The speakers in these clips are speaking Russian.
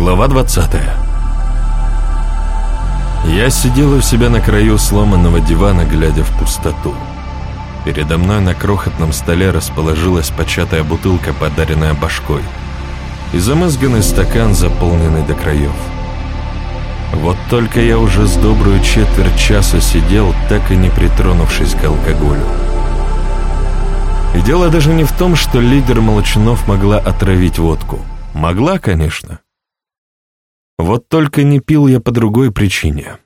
Глава 20 Я сидел у себя на краю сломанного дивана, глядя в пустоту. Передо мной на крохотном столе расположилась початая бутылка, подаренная башкой, и замызганный стакан, заполненный до краев. Вот только я уже с добрую четверть часа сидел, так и не притронувшись к алкоголю. И дело даже не в том, что лидер Молчанов могла отравить водку. Могла, конечно. Вот только не пил я по другой причине.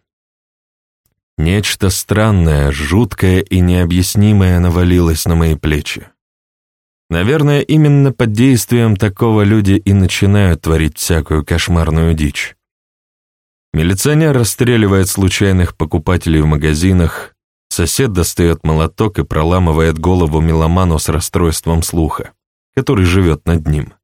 Нечто странное, жуткое и необъяснимое навалилось на мои плечи. Наверное, именно под действием такого люди и начинают творить всякую кошмарную дичь. Милиционер расстреливает случайных покупателей в магазинах, сосед достает молоток и проламывает голову меломану с расстройством слуха, который живет над ним.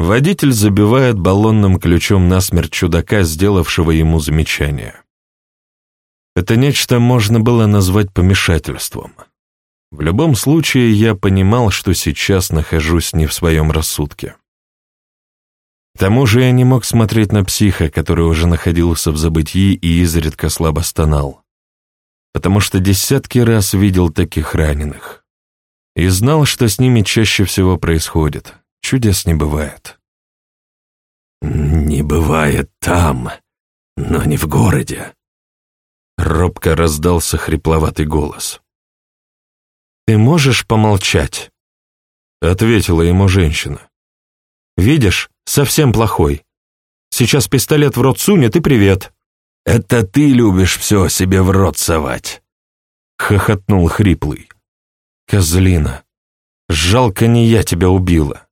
Водитель забивает баллонным ключом насмерть чудака, сделавшего ему замечание. Это нечто можно было назвать помешательством. В любом случае, я понимал, что сейчас нахожусь не в своем рассудке. К тому же я не мог смотреть на психа, который уже находился в забытии и изредка слабо стонал, потому что десятки раз видел таких раненых и знал, что с ними чаще всего происходит. Чудес не бывает. «Не бывает там, но не в городе», Робко раздался хрипловатый голос. «Ты можешь помолчать?» — ответила ему женщина. «Видишь, совсем плохой. Сейчас пистолет в рот сунет и привет». «Это ты любишь все себе в рот совать», — хохотнул хриплый. «Козлина, жалко не я тебя убила».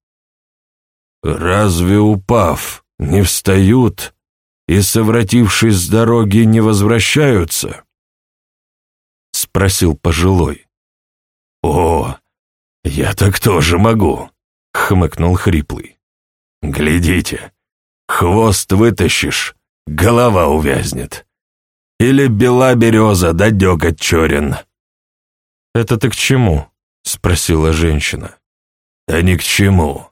«Разве упав, не встают и, совратившись с дороги, не возвращаются?» — спросил пожилой. «О, я так тоже могу», — хмыкнул хриплый. «Глядите, хвост вытащишь, голова увязнет. Или бела береза, да деготь черен». «Это ты к чему?» — спросила женщина. «Да ни к чему.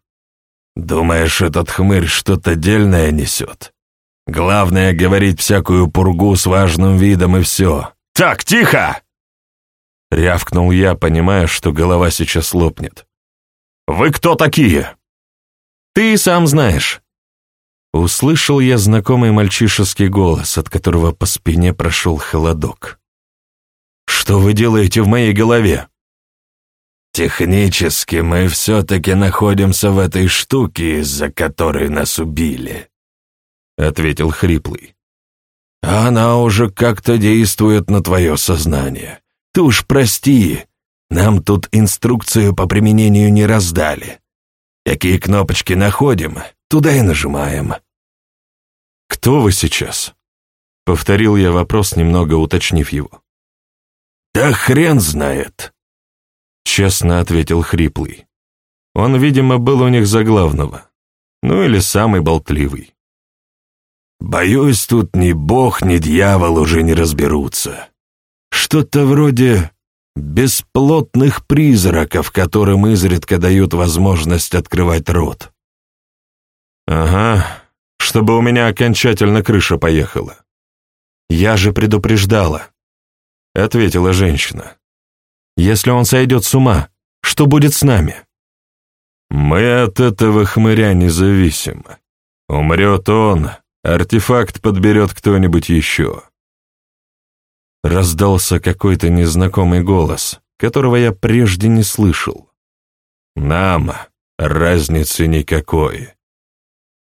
Думаешь, этот хмырь что-то дельное несет? Главное — говорить всякую пургу с важным видом и все. «Так, тихо!» Рявкнул я, понимая, что голова сейчас лопнет. «Вы кто такие?» «Ты сам знаешь». Услышал я знакомый мальчишеский голос, от которого по спине прошел холодок. «Что вы делаете в моей голове?» «Технически мы все-таки находимся в этой штуке, из-за которой нас убили», — ответил Хриплый. «Она уже как-то действует на твое сознание. Ты уж прости, нам тут инструкцию по применению не раздали. Какие кнопочки находим, туда и нажимаем». «Кто вы сейчас?» — повторил я вопрос, немного уточнив его. «Да хрен знает», — честно ответил Хриплый. Он, видимо, был у них за главного. Ну или самый болтливый. Боюсь, тут ни бог, ни дьявол уже не разберутся. Что-то вроде бесплотных призраков, которым изредка дают возможность открывать рот. Ага, чтобы у меня окончательно крыша поехала. Я же предупреждала, — ответила женщина. Если он сойдет с ума, что будет с нами? Мы от этого хмыря не зависим. Умрет он, Артефакт подберет кто-нибудь еще. Раздался какой-то незнакомый голос, которого я прежде не слышал. Нам разницы никакой.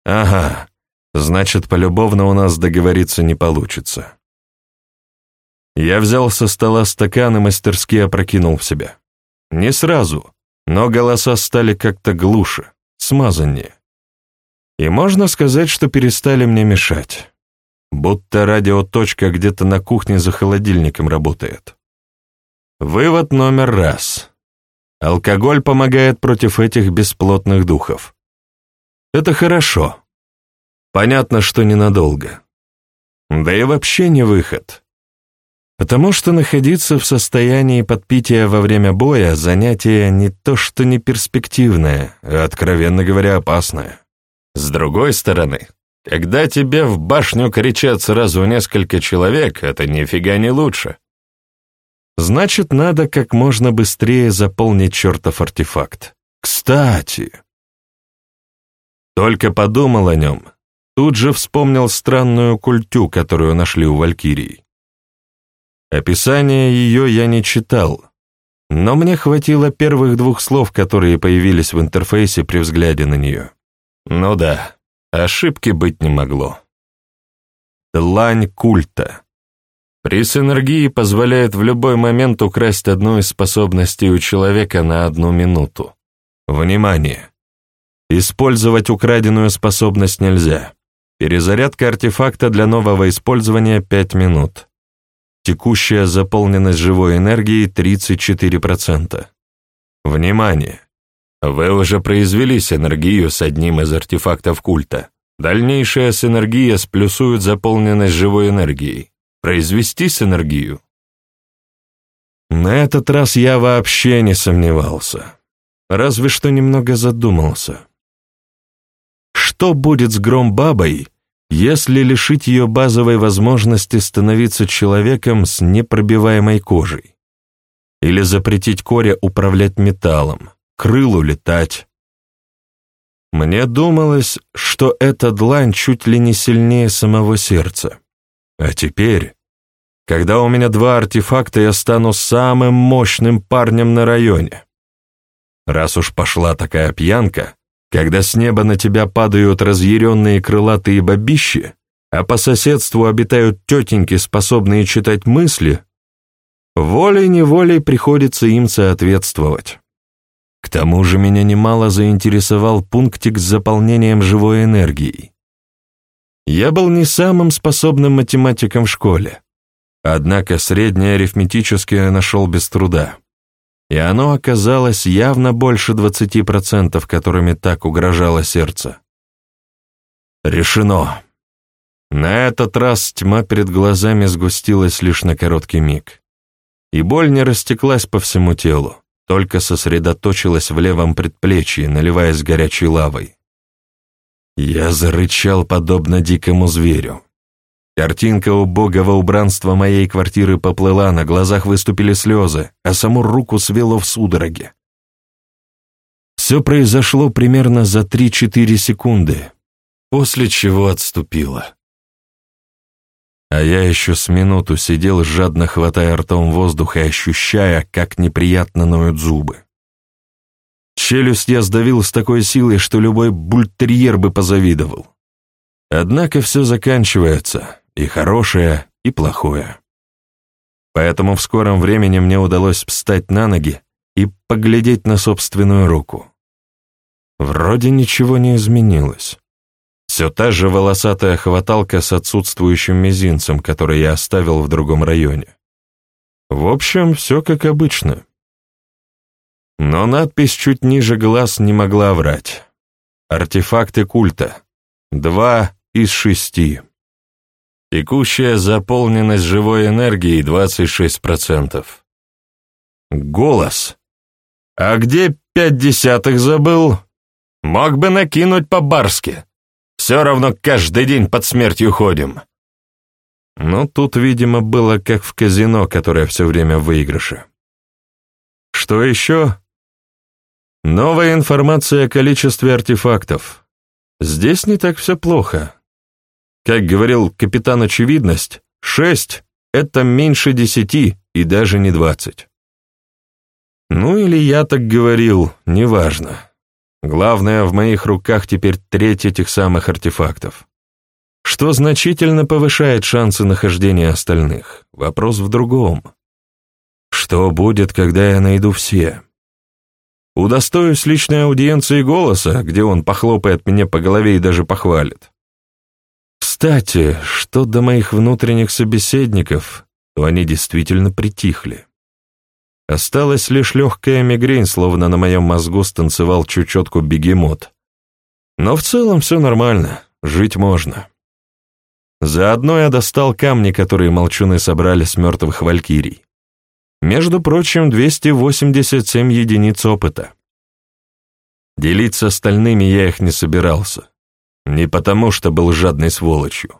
Ага, значит, полюбовно у нас договориться не получится. Я взял со стола стакан и мастерски опрокинул в себя. Не сразу, но голоса стали как-то глуше, смазаннее. И можно сказать, что перестали мне мешать. Будто радиоточка где-то на кухне за холодильником работает. Вывод номер раз. Алкоголь помогает против этих бесплотных духов. Это хорошо. Понятно, что ненадолго. Да и вообще не выход. Потому что находиться в состоянии подпития во время боя – занятие не то что не перспективное, а, откровенно говоря, опасное. С другой стороны, когда тебе в башню кричат сразу несколько человек, это нифига не лучше. Значит, надо как можно быстрее заполнить чертов артефакт. Кстати... Только подумал о нем, тут же вспомнил странную культю, которую нашли у Валькирии. Описание ее я не читал, но мне хватило первых двух слов, которые появились в интерфейсе при взгляде на нее. Ну да, ошибки быть не могло. Длань культа. Приз энергии позволяет в любой момент украсть одну из способностей у человека на одну минуту. Внимание! Использовать украденную способность нельзя. Перезарядка артефакта для нового использования 5 минут. Текущая заполненность живой энергии 34%. Внимание! Вы уже произвели синергию с одним из артефактов культа. Дальнейшая синергия сплюсует заполненность живой энергией. Произвести синергию? На этот раз я вообще не сомневался. Разве что немного задумался. Что будет с Громбабой, если лишить ее базовой возможности становиться человеком с непробиваемой кожей? Или запретить Коре управлять металлом, крылу летать? Мне думалось, что эта длань чуть ли не сильнее самого сердца. А теперь, когда у меня два артефакта, я стану самым мощным парнем на районе. Раз уж пошла такая пьянка, когда с неба на тебя падают разъяренные крылатые бабищи, а по соседству обитают тетеньки, способные читать мысли, волей-неволей приходится им соответствовать. К тому же меня немало заинтересовал пунктик с заполнением живой энергией. Я был не самым способным математиком в школе, однако среднее арифметическое нашел без труда и оно оказалось явно больше 20%, которыми так угрожало сердце. Решено. На этот раз тьма перед глазами сгустилась лишь на короткий миг. И боль не растеклась по всему телу, только сосредоточилась в левом предплечье, наливаясь горячей лавой. Я зарычал, подобно дикому зверю. Картинка убогого убранства моей квартиры поплыла, на глазах выступили слезы, а саму руку свело в судороге. Все произошло примерно за 3-4 секунды, после чего отступило. А я еще с минуту сидел, жадно хватая ртом воздух и ощущая, как неприятно ноют зубы. Челюсть я сдавил с такой силой, что любой бультерьер бы позавидовал. Однако все заканчивается, и хорошее, и плохое. Поэтому в скором времени мне удалось встать на ноги и поглядеть на собственную руку. Вроде ничего не изменилось. Все та же волосатая хваталка с отсутствующим мизинцем, который я оставил в другом районе. В общем, все как обычно. Но надпись чуть ниже глаз не могла врать. Артефакты культа. Два из шести. Текущая заполненность живой энергией 26%. Голос. «А где пять десятых забыл? Мог бы накинуть по-барски. Все равно каждый день под смертью ходим». Но тут, видимо, было как в казино, которое все время в выигрыше. Что еще? Новая информация о количестве артефактов. Здесь не так все плохо. Как говорил капитан Очевидность, шесть — это меньше десяти и даже не двадцать. Ну или я так говорил, неважно. Главное, в моих руках теперь треть этих самых артефактов. Что значительно повышает шансы нахождения остальных. Вопрос в другом. Что будет, когда я найду все? Удостоюсь личной аудиенции голоса, где он похлопает меня по голове и даже похвалит. Кстати, что до моих внутренних собеседников, то они действительно притихли. Осталась лишь легкая мигрень, словно на моем мозгу станцевал чучетку бегемот. Но в целом все нормально, жить можно. Заодно я достал камни, которые молчуны собрали с мертвых валькирий. Между прочим, 287 единиц опыта. Делиться остальными я их не собирался. Не потому, что был жадной сволочью.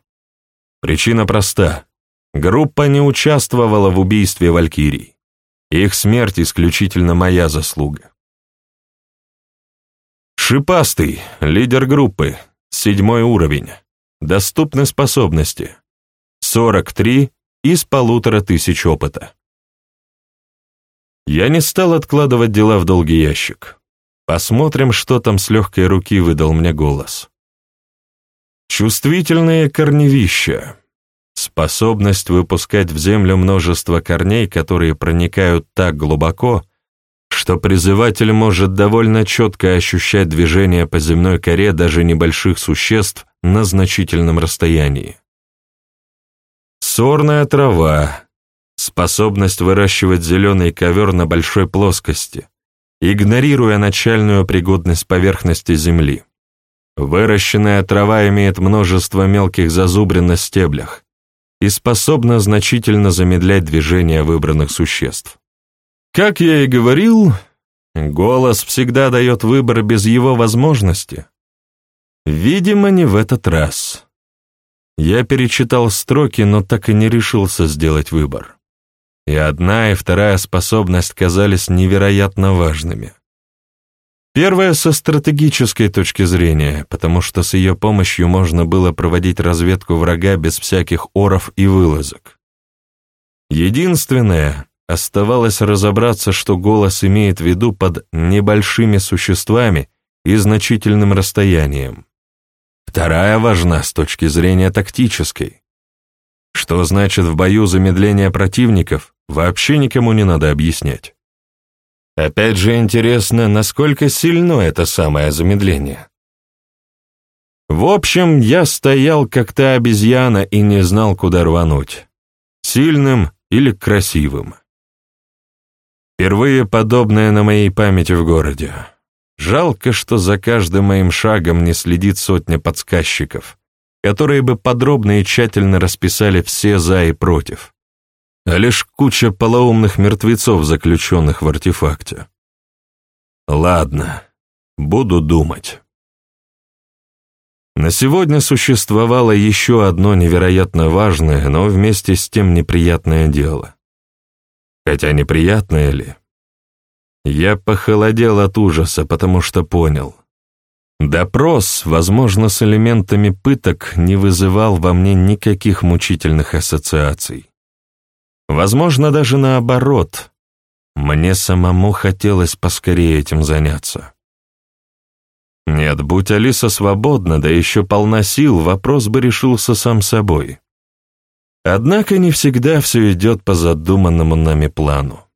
Причина проста. Группа не участвовала в убийстве Валькирий. Их смерть исключительно моя заслуга. Шипастый, лидер группы, седьмой уровень. Доступны способности. 43 из полутора тысяч опыта. Я не стал откладывать дела в долгий ящик. Посмотрим, что там с легкой руки выдал мне голос. Чувствительные корневища. Способность выпускать в землю множество корней, которые проникают так глубоко, что призыватель может довольно четко ощущать движение по земной коре даже небольших существ на значительном расстоянии. Сорная трава, способность выращивать зеленый ковер на большой плоскости, игнорируя начальную пригодность поверхности земли. Выращенная трава имеет множество мелких зазубрин на стеблях и способна значительно замедлять движение выбранных существ. Как я и говорил, голос всегда дает выбор без его возможности. Видимо, не в этот раз. Я перечитал строки, но так и не решился сделать выбор. И одна, и вторая способность казались невероятно важными. Первая со стратегической точки зрения, потому что с ее помощью можно было проводить разведку врага без всяких оров и вылазок. Единственное, оставалось разобраться, что голос имеет в виду под небольшими существами и значительным расстоянием. Вторая важна с точки зрения тактической. Что значит в бою замедление противников, вообще никому не надо объяснять. Опять же интересно, насколько сильно это самое замедление. В общем, я стоял как та обезьяна и не знал, куда рвануть. Сильным или красивым. Впервые подобное на моей памяти в городе. Жалко, что за каждым моим шагом не следит сотня подсказчиков, которые бы подробно и тщательно расписали все «за» и «против» а лишь куча полоумных мертвецов, заключенных в артефакте. Ладно, буду думать. На сегодня существовало еще одно невероятно важное, но вместе с тем неприятное дело. Хотя неприятное ли? Я похолодел от ужаса, потому что понял. Допрос, возможно, с элементами пыток, не вызывал во мне никаких мучительных ассоциаций. Возможно, даже наоборот. Мне самому хотелось поскорее этим заняться. Нет, будь Алиса свободна, да еще полна сил, вопрос бы решился сам собой. Однако не всегда все идет по задуманному нами плану.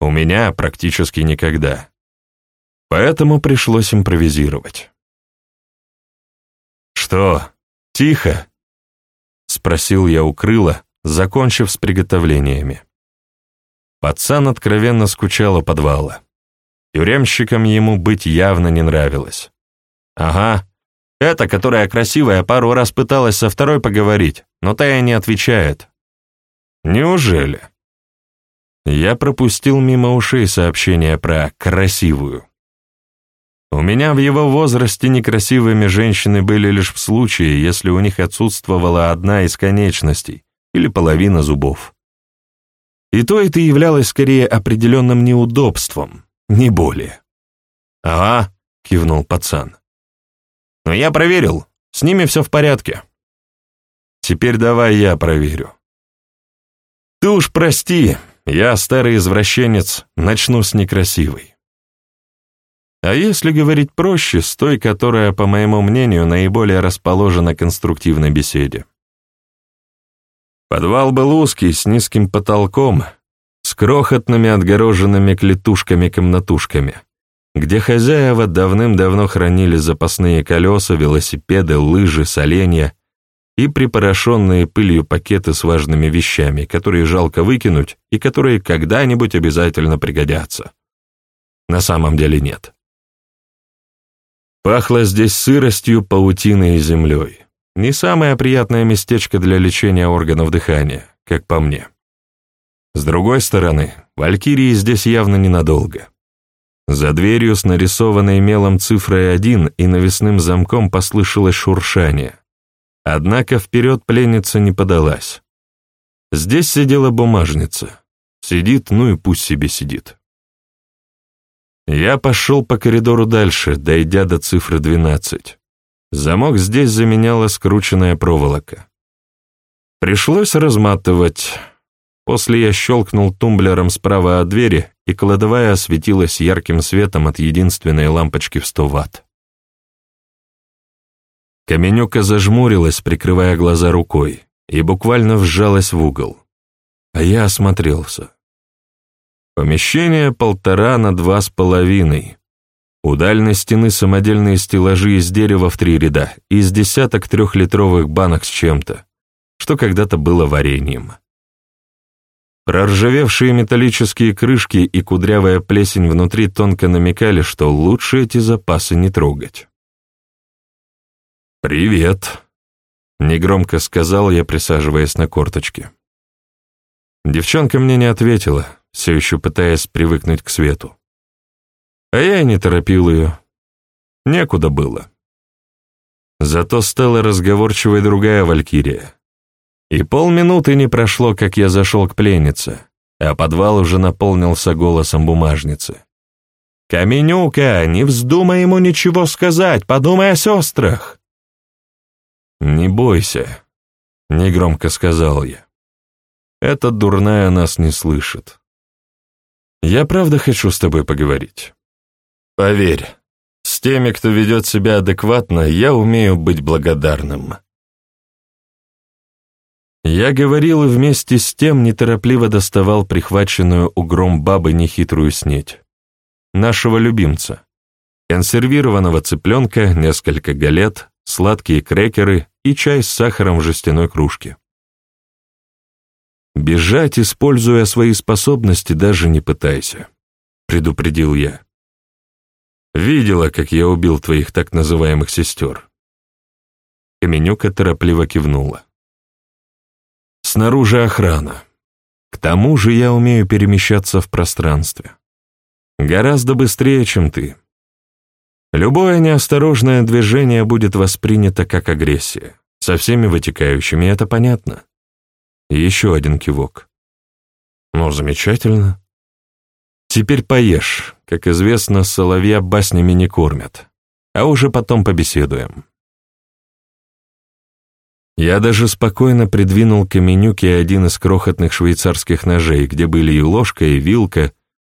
У меня практически никогда. Поэтому пришлось импровизировать. «Что, тихо?» — спросил я у крыла, закончив с приготовлениями. Пацан откровенно скучал у подвала. Тюремщикам ему быть явно не нравилось. «Ага, эта, которая красивая, пару раз пыталась со второй поговорить, но та и не отвечает». «Неужели?» Я пропустил мимо ушей сообщение про «красивую». У меня в его возрасте некрасивыми женщины были лишь в случае, если у них отсутствовала одна из конечностей, или половина зубов. И то это являлось скорее определенным неудобством, не более. «Ага», — кивнул пацан. «Но я проверил, с ними все в порядке». «Теперь давай я проверю». «Ты уж прости, я, старый извращенец, начну с некрасивой». А если говорить проще, с той, которая, по моему мнению, наиболее расположена к конструктивной беседе. Подвал был узкий, с низким потолком, с крохотными отгороженными клетушками-комнатушками, где хозяева давным-давно хранили запасные колеса, велосипеды, лыжи, соленья и припорошенные пылью пакеты с важными вещами, которые жалко выкинуть и которые когда-нибудь обязательно пригодятся. На самом деле нет. Пахло здесь сыростью, паутиной и землей. Не самое приятное местечко для лечения органов дыхания, как по мне. С другой стороны, валькирии здесь явно ненадолго. За дверью с нарисованной мелом цифрой один и навесным замком послышалось шуршание. Однако вперед пленница не подалась. Здесь сидела бумажница. Сидит, ну и пусть себе сидит. Я пошел по коридору дальше, дойдя до цифры 12. Замок здесь заменяла скрученная проволока. Пришлось разматывать. После я щелкнул тумблером справа от двери, и кладовая осветилась ярким светом от единственной лампочки в 100 ватт. Каменюка зажмурилась, прикрывая глаза рукой, и буквально вжалась в угол. А я осмотрелся. Помещение полтора на два с половиной. У дальней стены самодельные стеллажи из дерева в три ряда, из десяток трехлитровых банок с чем-то, что когда-то было вареньем. Проржавевшие металлические крышки и кудрявая плесень внутри тонко намекали, что лучше эти запасы не трогать. «Привет», — негромко сказал я, присаживаясь на корточки. Девчонка мне не ответила, все еще пытаясь привыкнуть к свету. А я и не торопил ее. Некуда было. Зато стала разговорчивой другая валькирия. И полминуты не прошло, как я зашел к пленнице, а подвал уже наполнился голосом бумажницы. «Каменюка, не вздумай ему ничего сказать, подумай о сестрах!» «Не бойся», — негромко сказал я. «Эта дурная нас не слышит. Я правда хочу с тобой поговорить. Поверь, с теми, кто ведет себя адекватно, я умею быть благодарным». Я говорил и вместе с тем неторопливо доставал прихваченную угром бабы нехитрую снеть. Нашего любимца. Консервированного цыпленка, несколько галет, сладкие крекеры и чай с сахаром в жестяной кружке. «Бежать, используя свои способности, даже не пытайся», — предупредил я. «Видела, как я убил твоих так называемых сестер». Каменюка торопливо кивнула. Снаружи охрана. К тому же я умею перемещаться в пространстве. Гораздо быстрее, чем ты. Любое неосторожное движение будет воспринято как агрессия, со всеми вытекающими, это понятно. Еще один кивок. Ну, замечательно. Теперь поешь. Как известно, соловья баснями не кормят. А уже потом побеседуем. Я даже спокойно придвинул к Каменюке один из крохотных швейцарских ножей, где были и ложка, и вилка,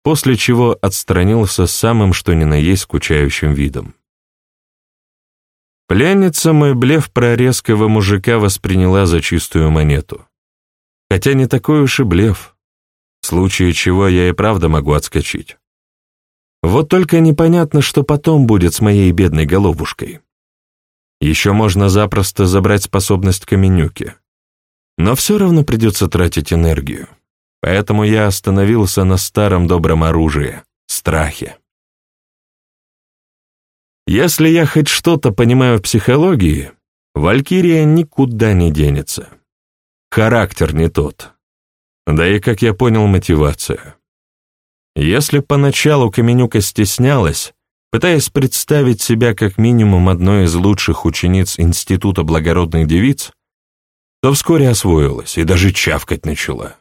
после чего отстранился самым что ни на есть скучающим видом. Пленница мой блеф про резкого мужика восприняла за чистую монету. Хотя не такой уж и блеф, случае чего я и правда могу отскочить. Вот только непонятно, что потом будет с моей бедной головушкой. Еще можно запросто забрать способность Каменюки. Но все равно придется тратить энергию. Поэтому я остановился на старом добром оружии — страхе. Если я хоть что-то понимаю в психологии, Валькирия никуда не денется. Характер не тот. Да и, как я понял, мотивация. Если поначалу Каменюка стеснялась, Пытаясь представить себя как минимум одной из лучших учениц Института благородных девиц, то вскоре освоилась и даже чавкать начала.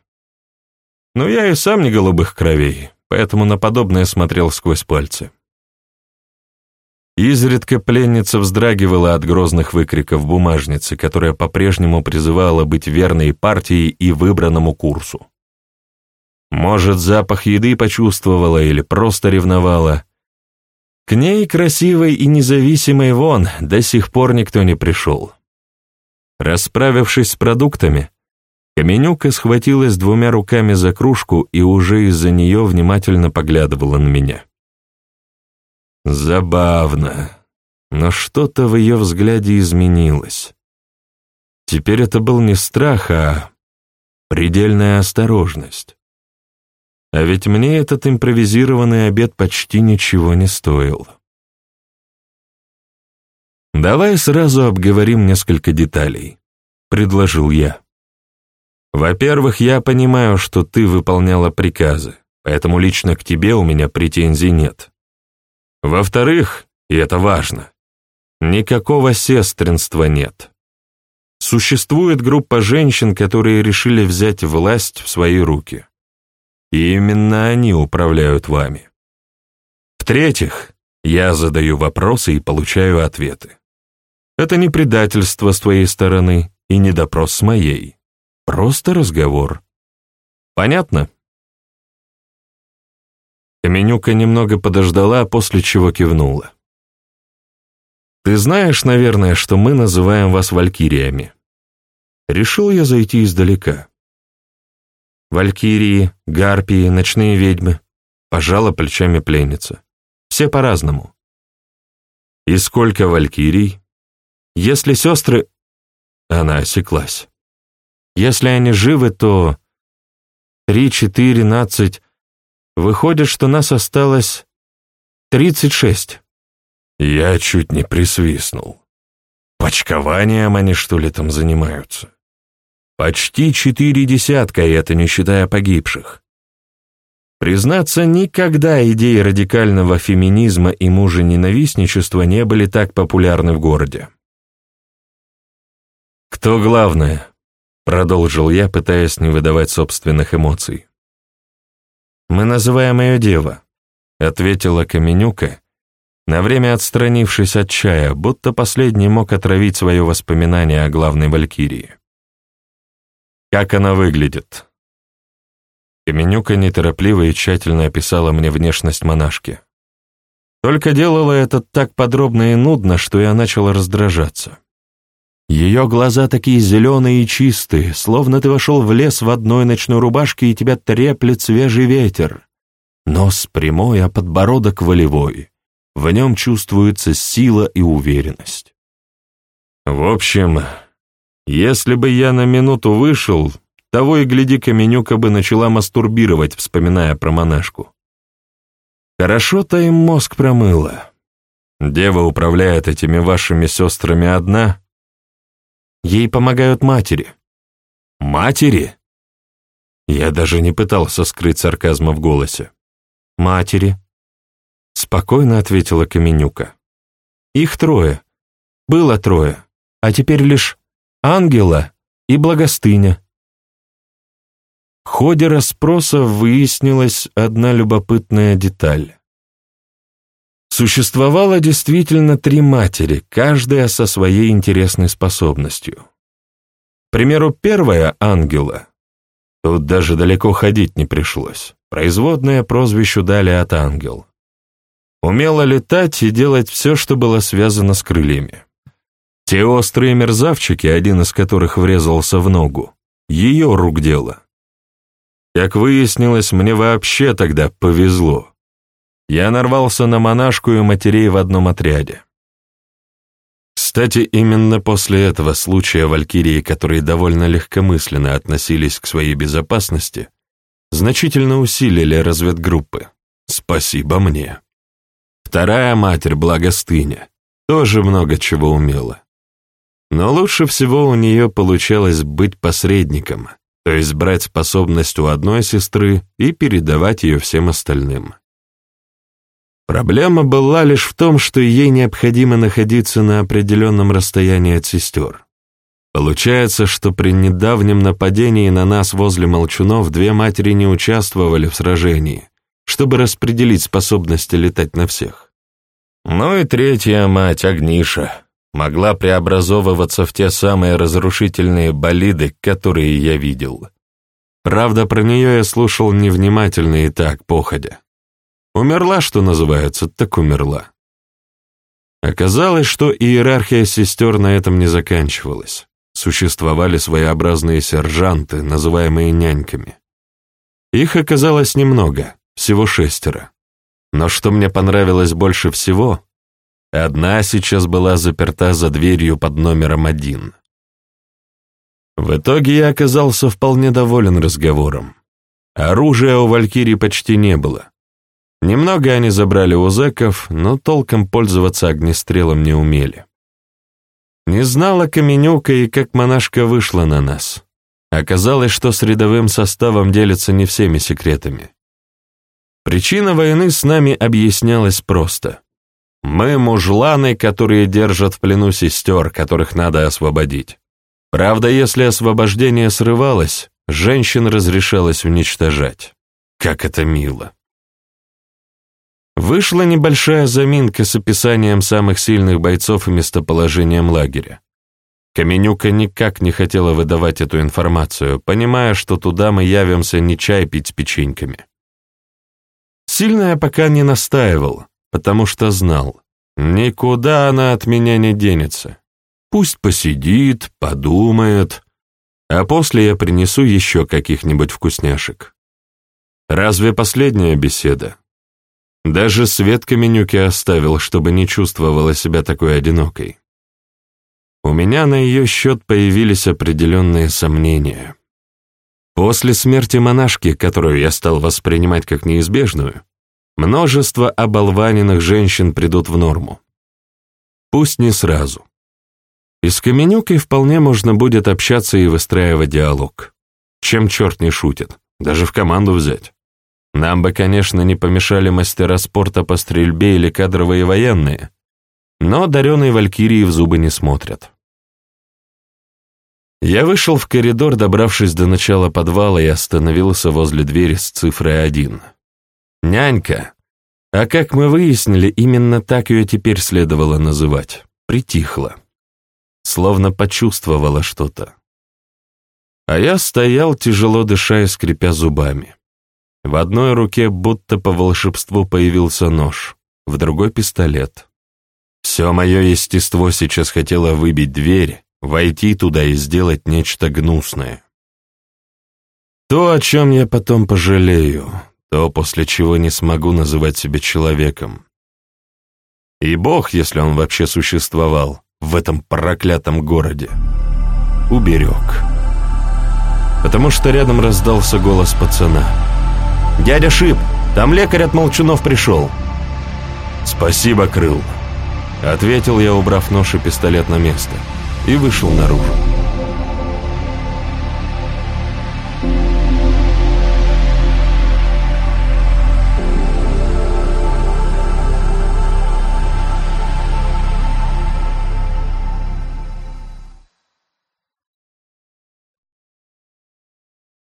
Но я и сам не голубых кровей, поэтому на подобное смотрел сквозь пальцы. Изредка пленница вздрагивала от грозных выкриков бумажницы, которая по-прежнему призывала быть верной партией и выбранному курсу. Может, запах еды почувствовала или просто ревновала, к ней, красивой и независимой вон, до сих пор никто не пришел. Расправившись с продуктами, Каменюка схватилась двумя руками за кружку и уже из-за нее внимательно поглядывала на меня. Забавно, но что-то в ее взгляде изменилось. Теперь это был не страх, а предельная осторожность. А ведь мне этот импровизированный обед почти ничего не стоил. «Давай сразу обговорим несколько деталей», — предложил я. «Во-первых, я понимаю, что ты выполняла приказы, поэтому лично к тебе у меня претензий нет. Во-вторых, и это важно, никакого сестринства нет. Существует группа женщин, которые решили взять власть в свои руки. И именно они управляют вами. В-третьих, я задаю вопросы и получаю ответы. Это не предательство с твоей стороны и не допрос с моей. Просто разговор. Понятно? Каменюка немного подождала, после чего кивнула. «Ты знаешь, наверное, что мы называем вас валькириями?» Решил я зайти издалека. «Валькирии, гарпии, ночные ведьмы», — пожала плечами пленница. «Все по-разному». «И сколько валькирий?» «Если сестры...» Она осеклась. «Если они живы, то... Три, четыре, нацать... Выходит, что нас осталось тридцать шесть. Я чуть не присвистнул. Почкованием они, что ли, там занимаются? Почти четыре десятка, и это не считая погибших. Признаться, никогда идеи радикального феминизма и мужа-ненавистничества не были так популярны в городе. «Кто главное?» — продолжил я, пытаясь не выдавать собственных эмоций. «Мы называем ее Дева», — ответила Каменюка, на время отстранившись от чая, будто последний мог отравить свое воспоминание о главной Валькирии. «Как она выглядит?» Каменюка неторопливо и тщательно описала мне внешность монашки. Только делала это так подробно и нудно, что я начал раздражаться. Ее глаза такие зеленые и чистые, словно ты вошел в лес в одной ночной рубашке и тебя треплет свежий ветер. Нос прямой, а подбородок волевой. В нем чувствуется сила и уверенность. В общем, если бы я на минуту вышел, того и гляди, Каменюка бы начала мастурбировать, вспоминая про монашку. Хорошо-то им мозг промыла. Дева управляет этими вашими сестрами одна, Ей помогают матери. Матери? Я даже не пытался скрыть сарказма в голосе. Матери. Спокойно ответила Каменюка. Их трое. Было трое, а теперь лишь Ангела и Благостыня. В ходе расспроса выяснилась одна любопытная деталь. Существовало действительно три матери, каждая со своей интересной способностью. К примеру, первая — ангела. Тут даже далеко ходить не пришлось. Производное прозвищу дали от ангел. Умела летать и делать все, что было связано с крыльями. Те острые мерзавчики, один из которых врезался в ногу, ее рук дело. Как выяснилось, мне вообще тогда повезло. Я нарвался на монашку и матерей в одном отряде. Кстати, именно после этого случая валькирии, которые довольно легкомысленно относились к своей безопасности, значительно усилили разведгруппы. Спасибо мне. Вторая матерь, Благостыня, тоже много чего умела. Но лучше всего у нее получалось быть посредником, то есть брать способность у одной сестры и передавать ее всем остальным. Проблема была лишь в том, что ей необходимо находиться на определенном расстоянии от сестер. Получается, что при недавнем нападении на нас возле Молчунов две матери не участвовали в сражении, чтобы распределить способности летать на всех. Ну и третья мать, Агниша, могла преобразовываться в те самые разрушительные болиды, которые я видел. Правда, про нее я слушал невнимательно и так, походя. Умерла, что называется, так умерла. Оказалось, что иерархия сестер на этом не заканчивалась. Существовали своеобразные сержанты, называемые няньками. Их оказалось немного, всего шестеро. Но что мне понравилось больше всего, одна сейчас была заперта за дверью под номером один. В итоге я оказался вполне доволен разговором. Оружия у Валькирии почти не было. Немного они забрали у зэков, но толком пользоваться огнестрелом не умели. Не знала Каменюка и как монашка вышла на нас. Оказалось, что с рядовым составом делятся не всеми секретами. Причина войны с нами объяснялась просто. Мы мужланы, которые держат в плену сестер, которых надо освободить. Правда, если освобождение срывалось, женщин разрешалось уничтожать. Как это мило. Вышла небольшая заминка с описанием самых сильных бойцов и местоположением лагеря. Каменюка никак не хотела выдавать эту информацию, понимая, что туда мы явимся не чай пить с печеньками. Сильно я пока не настаивал, потому что знал, никуда она от меня не денется. Пусть посидит, подумает, а после я принесу еще каких-нибудь вкусняшек. Разве последняя беседа? Даже свет Каменюки оставил, чтобы не чувствовала себя такой одинокой. У меня на ее счет появились определенные сомнения. После смерти монашки, которую я стал воспринимать как неизбежную, множество оболваненных женщин придут в норму. Пусть не сразу. И с Каменюкой вполне можно будет общаться и выстраивать диалог. Чем черт не шутит, даже в команду взять. Нам бы, конечно, не помешали мастера спорта по стрельбе или кадровые военные, но дареные валькирии в зубы не смотрят. Я вышел в коридор, добравшись до начала подвала, и остановился возле двери с цифрой один. Нянька, а как мы выяснили, именно так ее теперь следовало называть, притихла, словно почувствовала что-то. А я стоял, тяжело дыша и скрипя зубами. В одной руке будто по волшебству появился нож, в другой — пистолет. Все мое естество сейчас хотело выбить дверь, войти туда и сделать нечто гнусное. То, о чем я потом пожалею, то, после чего не смогу называть себя человеком. И Бог, если он вообще существовал, в этом проклятом городе, уберег. Потому что рядом раздался голос пацана. «Дядя Шип, там лекарь от Молчунов пришел». «Спасибо, Крыл», — ответил я, убрав нож и пистолет на место, и вышел наружу.